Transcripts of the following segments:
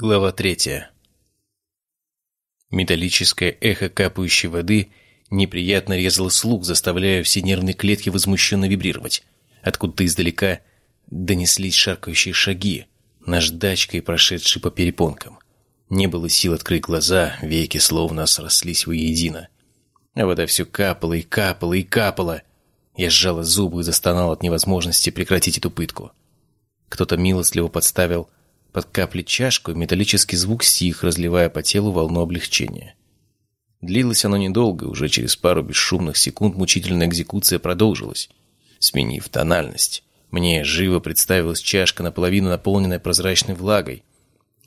Глава третья. Металлическое эхо капающей воды неприятно резало слух, заставляя все нервные клетки возмущенно вибрировать. Откуда-то издалека донеслись шаркающие шаги, наждачкой прошедшие по перепонкам. Не было сил открыть глаза, веки словно срослись воедино. А вода все капала и капала и капала. Я сжала зубы и застонал от невозможности прекратить эту пытку. Кто-то милостливо подставил под капли чашку, металлический звук стих, разливая по телу волну облегчения. Длилось оно недолго, уже через пару бесшумных секунд мучительная экзекуция продолжилась. Сменив тональность, мне живо представилась чашка, наполовину наполненная прозрачной влагой,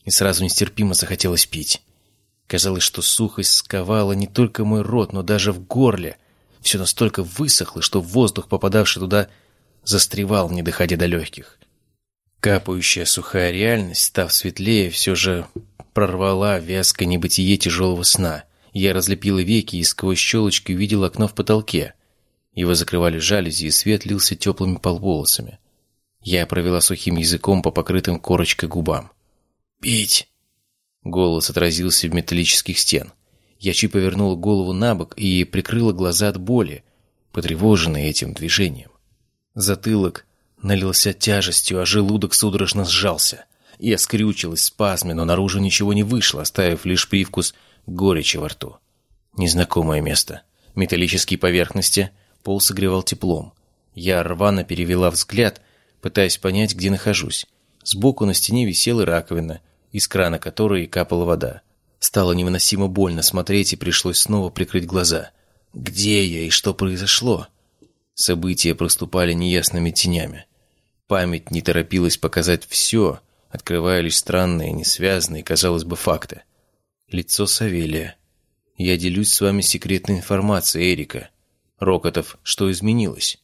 и сразу нестерпимо захотелось пить. Казалось, что сухость сковала не только мой рот, но даже в горле. Все настолько высохло, что воздух, попадавший туда, застревал, не доходя до легких. Капающая сухая реальность, став светлее, все же прорвала вязкое небытие тяжелого сна. Я разлепила веки и сквозь щелочки увидел окно в потолке. Его закрывали жалюзи, и свет лился теплыми полволосами. Я провела сухим языком по покрытым корочкой губам. «Пить!» Голос отразился в металлических стен. Я чуть повернула голову на бок и прикрыла глаза от боли, потревоженной этим движением. Затылок налился тяжестью, а желудок судорожно сжался. Я скрючилась спазме, но наружу ничего не вышло, оставив лишь привкус горечи во рту. Незнакомое место. Металлические поверхности, пол согревал теплом. Я рвано перевела взгляд, пытаясь понять, где нахожусь. Сбоку на стене висела раковина, из крана которой капала вода. Стало невыносимо больно смотреть, и пришлось снова прикрыть глаза. Где я и что произошло? События проступали неясными тенями. Память не торопилась показать все, открывая лишь странные, несвязанные, казалось бы, факты. Лицо Савелия. «Я делюсь с вами секретной информацией, Эрика». Рокотов, что изменилось?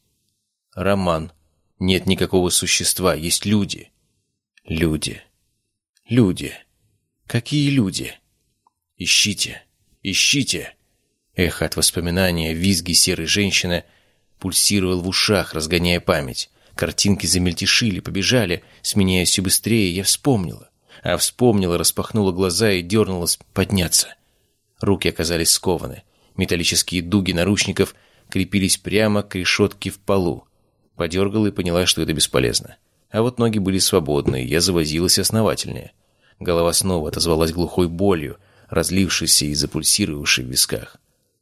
Роман. Нет никакого существа, есть люди. Люди. Люди. Какие люди? Ищите, ищите. Эхо от воспоминания, визги серой женщины пульсировал в ушах, разгоняя память. Картинки замельтешили, побежали, сменяясь все быстрее, я вспомнила. А вспомнила, распахнула глаза и дернулась подняться. Руки оказались скованы. Металлические дуги наручников крепились прямо к решетке в полу. Подергала и поняла, что это бесполезно. А вот ноги были свободны, я завозилась основательнее. Голова снова отозвалась глухой болью, разлившейся и запульсировавшей в висках.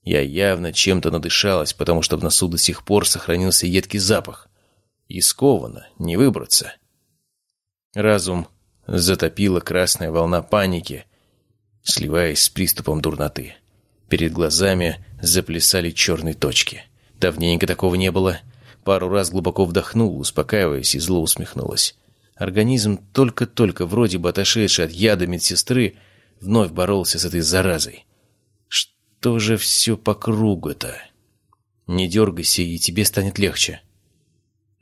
Я явно чем-то надышалась, потому что в носу до сих пор сохранился едкий запах и сковано, не выбраться. Разум затопила красная волна паники, сливаясь с приступом дурноты. Перед глазами заплясали черные точки. Давненько такого не было. Пару раз глубоко вдохнул, успокаиваясь, и зло усмехнулась. Организм, только-только вроде бы отошедший от яда медсестры, вновь боролся с этой заразой. Что же все по кругу-то? Не дергайся, и тебе станет легче.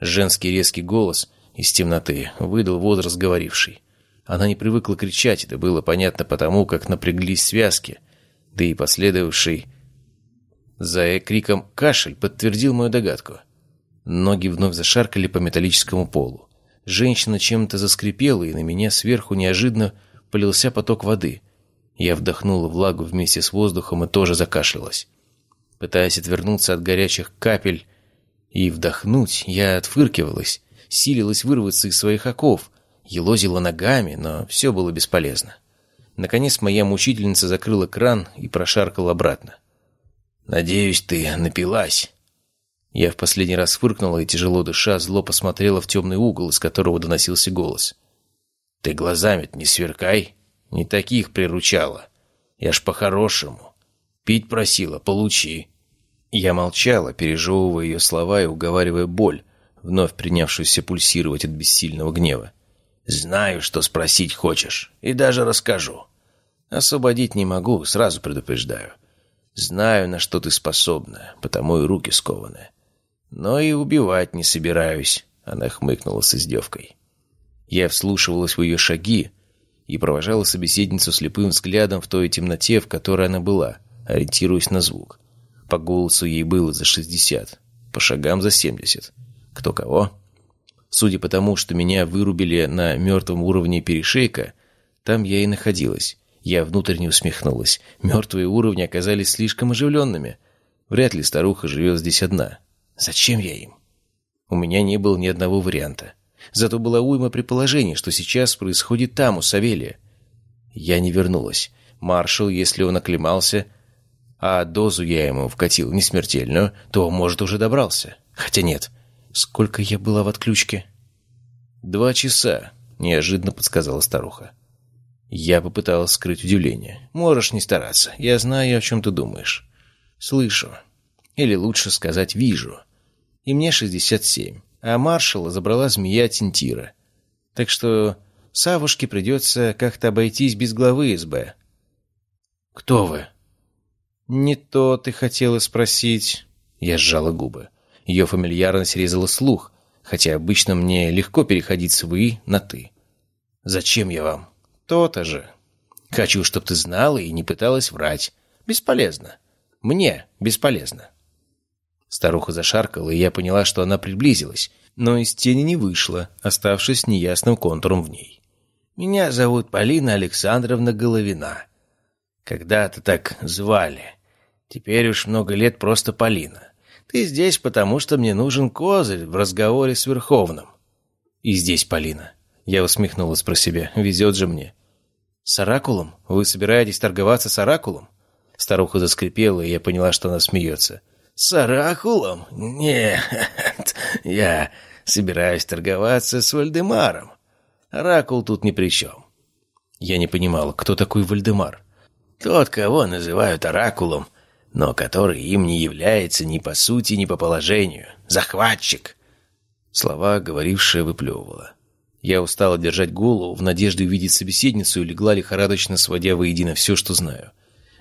Женский резкий голос из темноты выдал возраст говоривший. Она не привыкла кричать, это было понятно потому, как напряглись связки, да и последовавший за криком кашель подтвердил мою догадку. Ноги вновь зашаркали по металлическому полу. Женщина чем-то заскрипела, и на меня сверху неожиданно полился поток воды. Я вдохнула влагу вместе с воздухом и тоже закашлялась. Пытаясь отвернуться от горячих капель, и вдохнуть, я отфыркивалась, силилась вырваться из своих оков, елозила ногами, но все было бесполезно. Наконец моя мучительница закрыла кран и прошаркала обратно. «Надеюсь, ты напилась». Я в последний раз фыркнула и, тяжело дыша, зло посмотрела в темный угол, из которого доносился голос. «Ты глазами не сверкай, не таких приручала. Я ж по-хорошему. Пить просила, получи». Я молчала, пережевывая ее слова и уговаривая боль, вновь принявшуюся пульсировать от бессильного гнева. «Знаю, что спросить хочешь, и даже расскажу. Освободить не могу, сразу предупреждаю. Знаю, на что ты способна, потому и руки скованы. Но и убивать не собираюсь», — она хмыкнула с издевкой. Я вслушивалась в ее шаги и провожала собеседницу слепым взглядом в той темноте, в которой она была, ориентируясь на звук. По голосу ей было за шестьдесят, по шагам за семьдесят. Кто кого? Судя по тому, что меня вырубили на мертвом уровне перешейка, Там я и находилась. Я внутренне усмехнулась. Мертвые уровни оказались слишком оживленными. Вряд ли старуха живет здесь одна. Зачем я им? У меня не было ни одного варианта. Зато была уйма предположений, что сейчас происходит там, у Савелия. Я не вернулась. Маршал, если он оклемался, а дозу я ему вкатил не смертельную, то, может, уже добрался. Хотя нет. Сколько я была в отключке? «Два часа», — неожиданно подсказала старуха. Я попыталась скрыть удивление. «Можешь не стараться. Я знаю, о чем ты думаешь. Слышу. Или лучше сказать, вижу. И мне 67, а маршала забрала змея Тинтира. Так что Савушке придется как-то обойтись без главы СБ». «Кто вы?» «Не то ты хотела спросить...» Я сжала губы. Ее фамильярность резала слух, хотя обычно мне легко переходить с «вы» на «ты». «Зачем я вам?» «То-то же. Хочу, чтобы ты знала и не пыталась врать. Бесполезно. Мне бесполезно». Старуха зашаркала, и я поняла, что она приблизилась, но из тени не вышла, оставшись неясным контуром в ней. «Меня зовут Полина Александровна Головина. Когда-то так звали. Теперь уж много лет просто Полина. Ты здесь, потому что мне нужен козырь в разговоре с Верховным». «И здесь Полина». Я усмехнулась про себя. «Везет же мне». «С Оракулом? Вы собираетесь торговаться с Оракулом?» Старуха заскрипела, и я поняла, что она смеется. «С Оракулом? Нет, я собираюсь торговаться с Вальдемаром. Оракул тут ни при чем». Я не понимала, кто такой Вальдемар. «Тот, кого называют Оракулом, но который им не является ни по сути, ни по положению. Захватчик!» Слова, говорившая, выплевывала. Я устала держать голову в надежде увидеть собеседницу и легла лихорадочно, сводя воедино все, что знаю.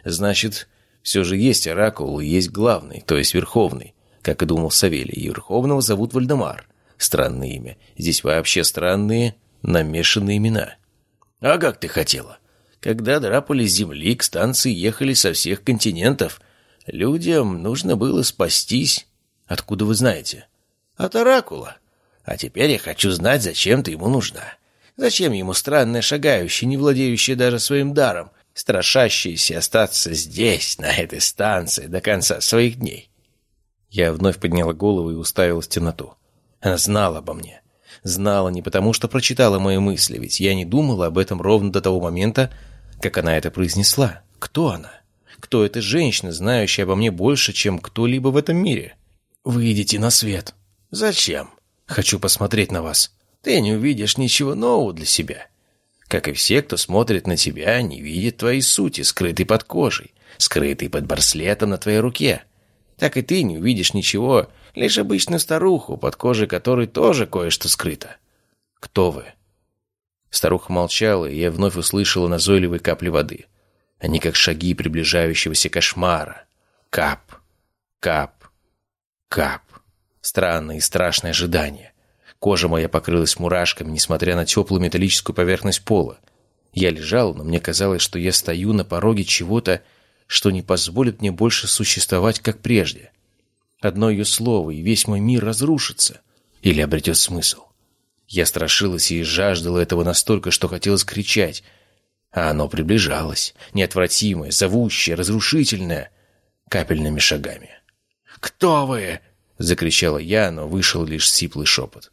Значит, все же есть оракул и есть главный, то есть верховный, как и думал Савелий, и верховного зовут Вальдемар. Странное имя. Здесь вообще странные, намешанные имена. «А как ты хотела?» Когда драпали земли, к станции ехали со всех континентов — Людям нужно было спастись. Откуда вы знаете? От Оракула. А теперь я хочу знать, зачем ты ему нужна. Зачем ему странная шагающая, не владеющая даже своим даром, страшащаяся остаться здесь, на этой станции, до конца своих дней? Я вновь подняла голову и уставилась в темноту. Она знала обо мне. Знала не потому, что прочитала мои мысли, ведь я не думала об этом ровно до того момента, как она это произнесла. Кто она? кто эта женщина, знающая обо мне больше, чем кто-либо в этом мире. Выйдите на свет. Зачем? Хочу посмотреть на вас. Ты не увидишь ничего нового для себя. Как и все, кто смотрит на тебя, не видит твоей сути, скрытой под кожей, скрытой под барслетом на твоей руке. Так и ты не увидишь ничего, лишь обычную старуху, под кожей которой тоже кое-что скрыто. Кто вы? Старуха молчала, и я вновь услышала назойливые капли воды. Они как шаги приближающегося кошмара. Кап, кап, кап. Странное и страшное ожидание. Кожа моя покрылась мурашками, несмотря на теплую металлическую поверхность пола. Я лежал, но мне казалось, что я стою на пороге чего-то, что не позволит мне больше существовать, как прежде. Одно ее слово, и весь мой мир разрушится. Или обретет смысл. Я страшилась и жаждала этого настолько, что хотелось кричать, а оно приближалось, неотвратимое, зовущее, разрушительное, капельными шагами. «Кто вы?» — закричала я, но вышел лишь сиплый шепот.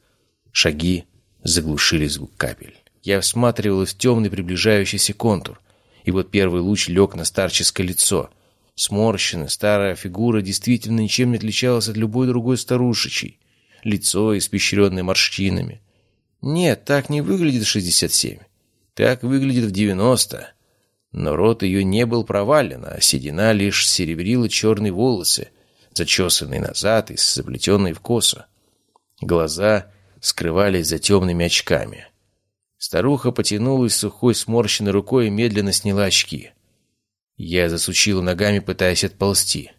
Шаги заглушили звук капель. Я всматривалась в темный приближающийся контур, и вот первый луч лег на старческое лицо. Сморщенная старая фигура действительно ничем не отличалась от любой другой старушечьей. Лицо, испещренное морщинами. Нет, так не выглядит шестьдесят семь. Так выглядит в девяносто. Но рот ее не был провален, а седина лишь серебрила черные волосы, зачесанные назад и заплетенные в косу. Глаза скрывались за темными очками. Старуха потянулась сухой сморщенной рукой и медленно сняла очки. Я засучила ногами, пытаясь отползти.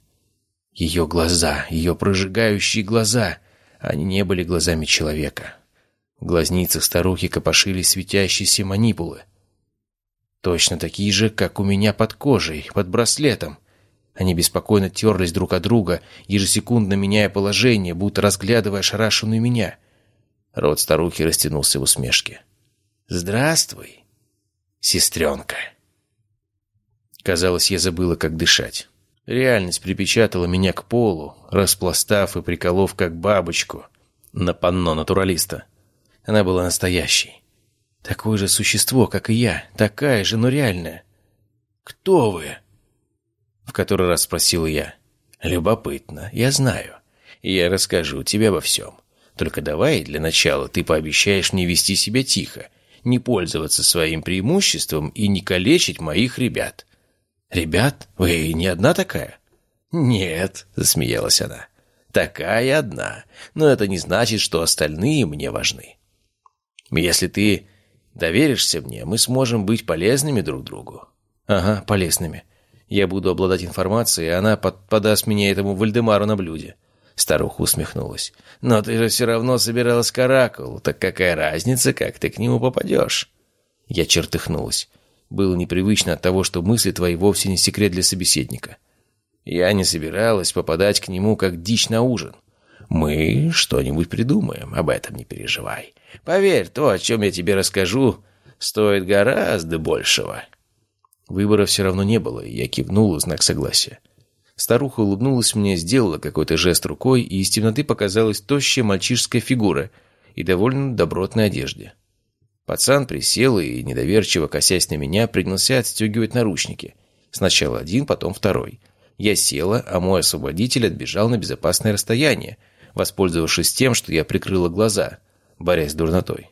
Ее глаза, ее прожигающие глаза, они не были глазами человека. В глазницах старухи копошились светящиеся манипулы. Точно такие же, как у меня под кожей, под браслетом. Они беспокойно терлись друг от друга, ежесекундно меняя положение, будто разглядывая ошарашенную меня. Рот старухи растянулся в усмешке. «Здравствуй!» сестренка. Казалось, я забыла, как дышать. Реальность припечатала меня к полу, распластав и приколов как бабочку на панно натуралиста. Она была настоящей. Такое же существо, как и я, такая же, но реальная. «Кто вы?» В который раз спросил я. «Любопытно, я знаю. Я расскажу тебе обо всем. Только давай, для начала, ты пообещаешь мне вести себя тихо, не пользоваться своим преимуществом и не калечить моих ребят. «Ребят, вы не одна такая?» «Нет», — засмеялась она. «Такая одна, но это не значит, что остальные мне важны. Если ты доверишься мне, мы сможем быть полезными друг другу». «Ага, полезными. Я буду обладать информацией, и она под подаст меня этому Вальдемару на блюде». Старуха усмехнулась. «Но ты же все равно собиралась к Оракулу, так какая разница, как ты к нему попадешь?» Я чертыхнулась. Было непривычно от того, что мысли твои вовсе не секрет для собеседника. Я не собиралась попадать к нему как дичь на ужин. Мы что-нибудь придумаем, об этом не переживай. Поверь, то, о чем я тебе расскажу, стоит гораздо большего. Выбора все равно не было, и я кивнул в знак согласия. Старуха улыбнулась мне, сделала какой-то жест рукой, и из темноты показалась тощая мальчишеская фигура и довольно добротной одежде. Пацан присел и, недоверчиво косясь на меня, принялся отстегивать наручники. Сначала один, потом второй. Я села, а мой освободитель отбежал на безопасное расстояние, воспользовавшись тем, что я прикрыла глаза, борясь с дурнотой.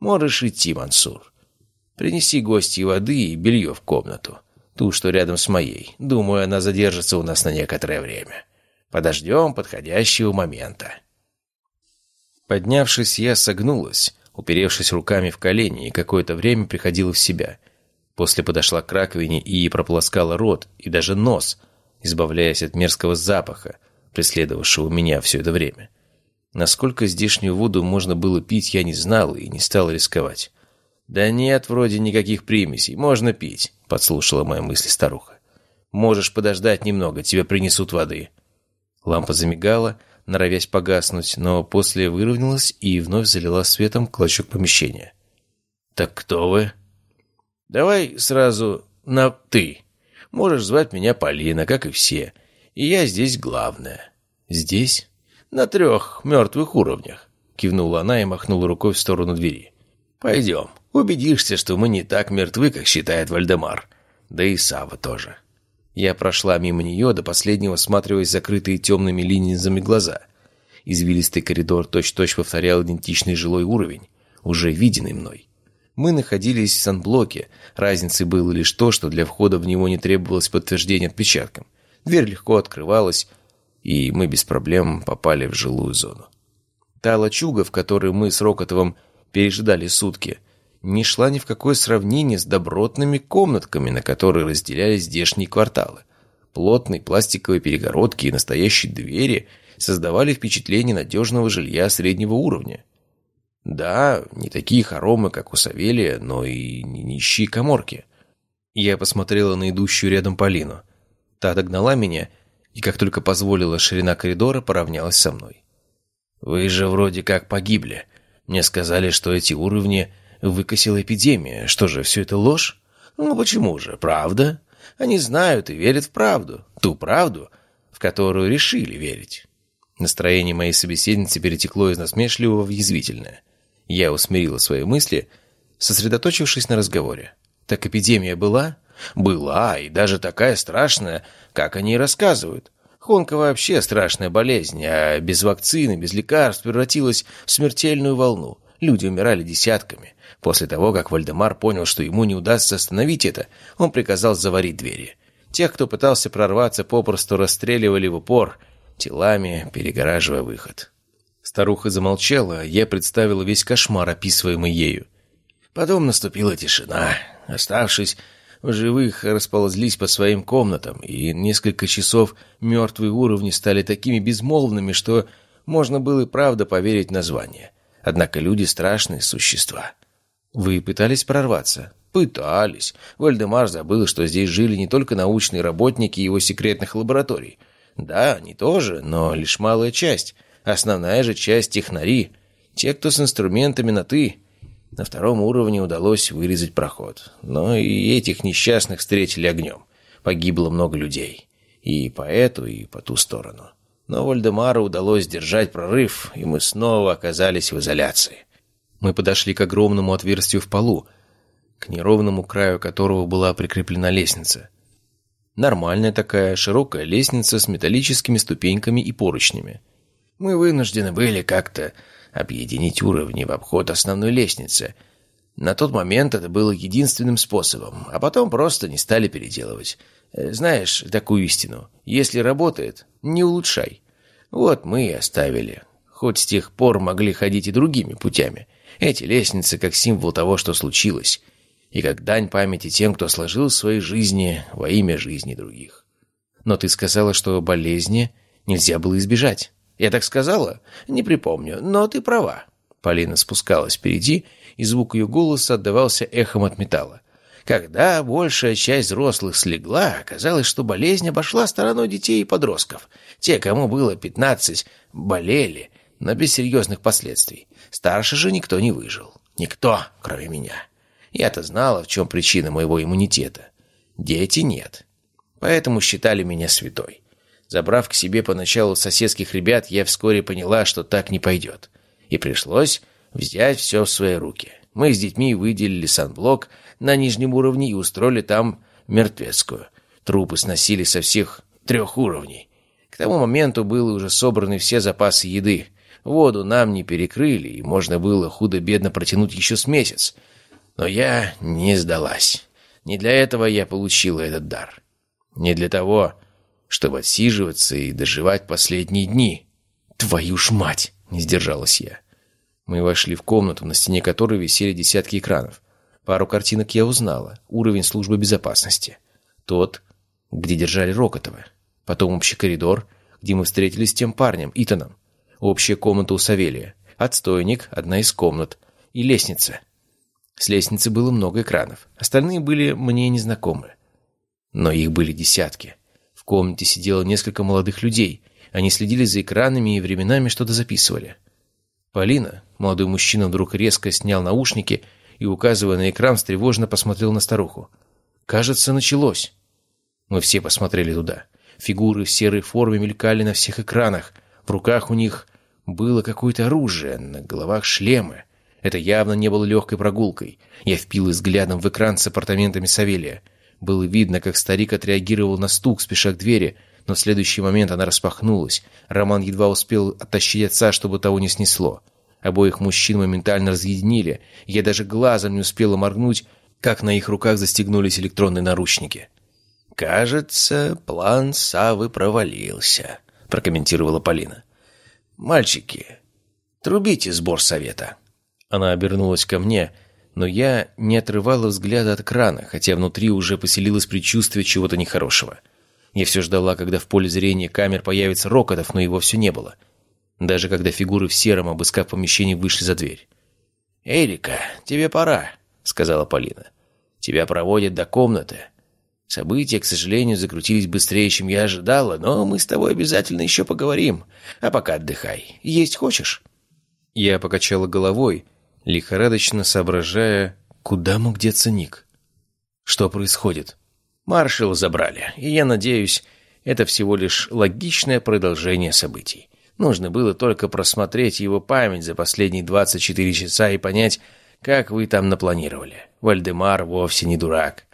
«Можешь идти, Мансур. Принеси гости воды и белье в комнату. Ту, что рядом с моей. Думаю, она задержится у нас на некоторое время. Подождем подходящего момента». Поднявшись, я согнулась, уперевшись руками в колени, и какое-то время приходила в себя. После подошла к раковине и прополоскала рот, и даже нос, избавляясь от мерзкого запаха, преследовавшего меня все это время. Насколько здешнюю воду можно было пить, я не знал и не стал рисковать. «Да нет, вроде никаких примесей, можно пить», — подслушала мои мысли старуха. «Можешь подождать немного, тебе принесут воды». Лампа замигала, — норовясь погаснуть, но после выровнялась и вновь залила светом клочок помещения. «Так кто вы?» «Давай сразу на «ты». Можешь звать меня Полина, как и все. И я здесь главная». «Здесь?» «На трех мертвых уровнях», — кивнула она и махнула рукой в сторону двери. «Пойдем. Убедишься, что мы не так мертвы, как считает Вальдемар. Да и Сава тоже». Я прошла мимо нее, до последнего всматриваясь закрытые темными линзами глаза. Извилистый коридор точь-точь повторял идентичный жилой уровень, уже виденный мной. Мы находились в санблоке, разницей было лишь то, что для входа в него не требовалось подтверждения отпечатком. Дверь легко открывалась, и мы без проблем попали в жилую зону. Та лачуга, в которой мы с Рокотовым пережидали сутки – не шла ни в какое сравнение с добротными комнатками, на которые разделялись здешние кварталы. Плотные пластиковые перегородки и настоящие двери создавали впечатление надежного жилья среднего уровня. Да, не такие хоромы, как у Савелия, но и не нищие коморки. Я посмотрела на идущую рядом Полину. Та догнала меня, и как только позволила ширина коридора, поравнялась со мной. «Вы же вроде как погибли. Мне сказали, что эти уровни выкосила эпидемия. Что же, все это ложь? Ну почему же, правда? Они знают и верят в правду. Ту правду, в которую решили верить. Настроение моей собеседницы перетекло из насмешливого в язвительное. Я усмирила свои мысли, сосредоточившись на разговоре. «Так эпидемия была?» «Была, и даже такая страшная, как они и рассказывают. Хонка вообще страшная болезнь, а без вакцины, без лекарств превратилась в смертельную волну. Люди умирали десятками. После того, как Вальдемар понял, что ему не удастся остановить это, он приказал заварить двери. Тех, кто пытался прорваться, попросту расстреливали в упор, телами перегораживая выход. Старуха замолчала, а я представила весь кошмар, описываемый ею. Потом наступила тишина. Оставшись живых, расползлись по своим комнатам, и несколько часов мертвые уровни стали такими безмолвными, что можно было и правда поверить название. Однако люди — страшные существа. «Вы пытались прорваться?» «Пытались. Вальдемар забыл, что здесь жили не только научные работники его секретных лабораторий. Да, они тоже, но лишь малая часть. Основная же часть — технари. Те, кто с инструментами на «ты». На втором уровне удалось вырезать проход, но и этих несчастных встретили огнем. Погибло много людей. И по эту, и по ту сторону. Но Вальдемару удалось сдержать прорыв, и мы снова оказались в изоляции. Мы подошли к огромному отверстию в полу, к неровному краю которого была прикреплена лестница. Нормальная такая широкая лестница с металлическими ступеньками и поручнями. Мы вынуждены были как-то объединить уровни в обход основной лестницы. На тот момент это было единственным способом, а потом просто не стали переделывать. Э, знаешь такую истину, если работает, не улучшай. Вот мы и оставили. Хоть с тех пор могли ходить и другими путями. Эти лестницы как символ того, что случилось, и как дань памяти тем, кто сложил свои жизни во имя жизни других. Но ты сказала, что болезни нельзя было избежать. Я так сказала? Не припомню, но ты права. Полина спускалась впереди, и звук ее голоса отдавался эхом от металла. Когда большая часть взрослых слегла, оказалось, что болезнь обошла стороной детей и подростков. Те, кому было пятнадцать, болели, но без серьезных последствий. Старше же никто не выжил. Никто, кроме меня. Я-то знала, в чем причина моего иммунитета. Дети нет. Поэтому считали меня святой. Забрав к себе поначалу соседских ребят, я вскоре поняла, что так не пойдет. И пришлось взять все в свои руки. Мы с детьми выделили санблок на нижнем уровне и устроили там мертвецкую. Трупы сносили со всех трех уровней. К тому моменту были уже собраны все запасы еды. Воду нам не перекрыли, и можно было худо-бедно протянуть еще с месяц. Но я не сдалась. Не для этого я получила этот дар. Не для того, чтобы отсиживаться и доживать последние дни. «Твою ж мать!» — не сдержалась я. Мы вошли в комнату, на стене которой висели десятки экранов. Пару картинок я узнала. Уровень службы безопасности. Тот, где держали Рокотова. Потом общий коридор, где мы встретились с тем парнем, Итаном. Общая комната у Савелия. Отстойник, одна из комнат. И лестница. С лестницы было много экранов. Остальные были мне незнакомы. Но их были десятки. Комнате сидело несколько молодых людей. Они следили за экранами и временами что-то записывали. Полина, молодой мужчина, вдруг резко снял наушники и, указывая на экран, встревоженно посмотрел на старуху. «Кажется, началось». Мы все посмотрели туда. Фигуры в серой форме мелькали на всех экранах. В руках у них было какое-то оружие, на головах шлемы. Это явно не было легкой прогулкой. Я впил взглядом в экран с апартаментами Савелия. Было видно, как старик отреагировал на стук, спеша к двери, но в следующий момент она распахнулась. Роман едва успел оттащить отца, чтобы того не снесло. Обоих мужчин моментально разъединили. Я даже глазом не успела моргнуть, как на их руках застегнулись электронные наручники. «Кажется, план Савы провалился», — прокомментировала Полина. «Мальчики, трубите сбор совета». Она обернулась ко мне, но я не отрывала взгляда от крана, хотя внутри уже поселилось предчувствие чего-то нехорошего. Я все ждала, когда в поле зрения камер появится Рокотов, но его все не было. Даже когда фигуры в сером, обыскав помещение, вышли за дверь. «Эрика, тебе пора», — сказала Полина. «Тебя проводят до комнаты. События, к сожалению, закрутились быстрее, чем я ожидала, но мы с тобой обязательно еще поговорим. А пока отдыхай. Есть хочешь?» Я покачала головой, лихорадочно соображая, куда мог деться Ник. Что происходит? Маршала забрали, и я надеюсь, это всего лишь логичное продолжение событий. Нужно было только просмотреть его память за последние 24 часа и понять, как вы там напланировали. Вальдемар вовсе не дурак.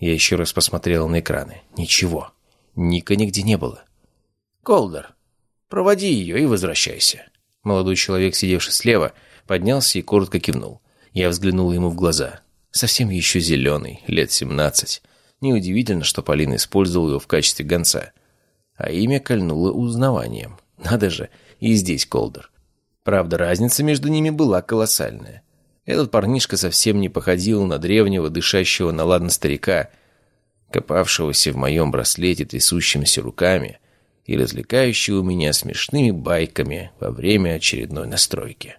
Я еще раз посмотрел на экраны. Ничего. Ника нигде не было. «Колдер, проводи ее и возвращайся». Молодой человек, сидевший слева, поднялся и коротко кивнул. Я взглянул ему в глаза. Совсем еще зеленый, лет семнадцать. Неудивительно, что Полина использовала его в качестве гонца. А имя кольнуло узнаванием. Надо же, и здесь Колдер. Правда, разница между ними была колоссальная. Этот парнишка совсем не походил на древнего, дышащего на ладно старика, копавшегося в моем браслете трясущимися руками и развлекающего меня смешными байками во время очередной настройки.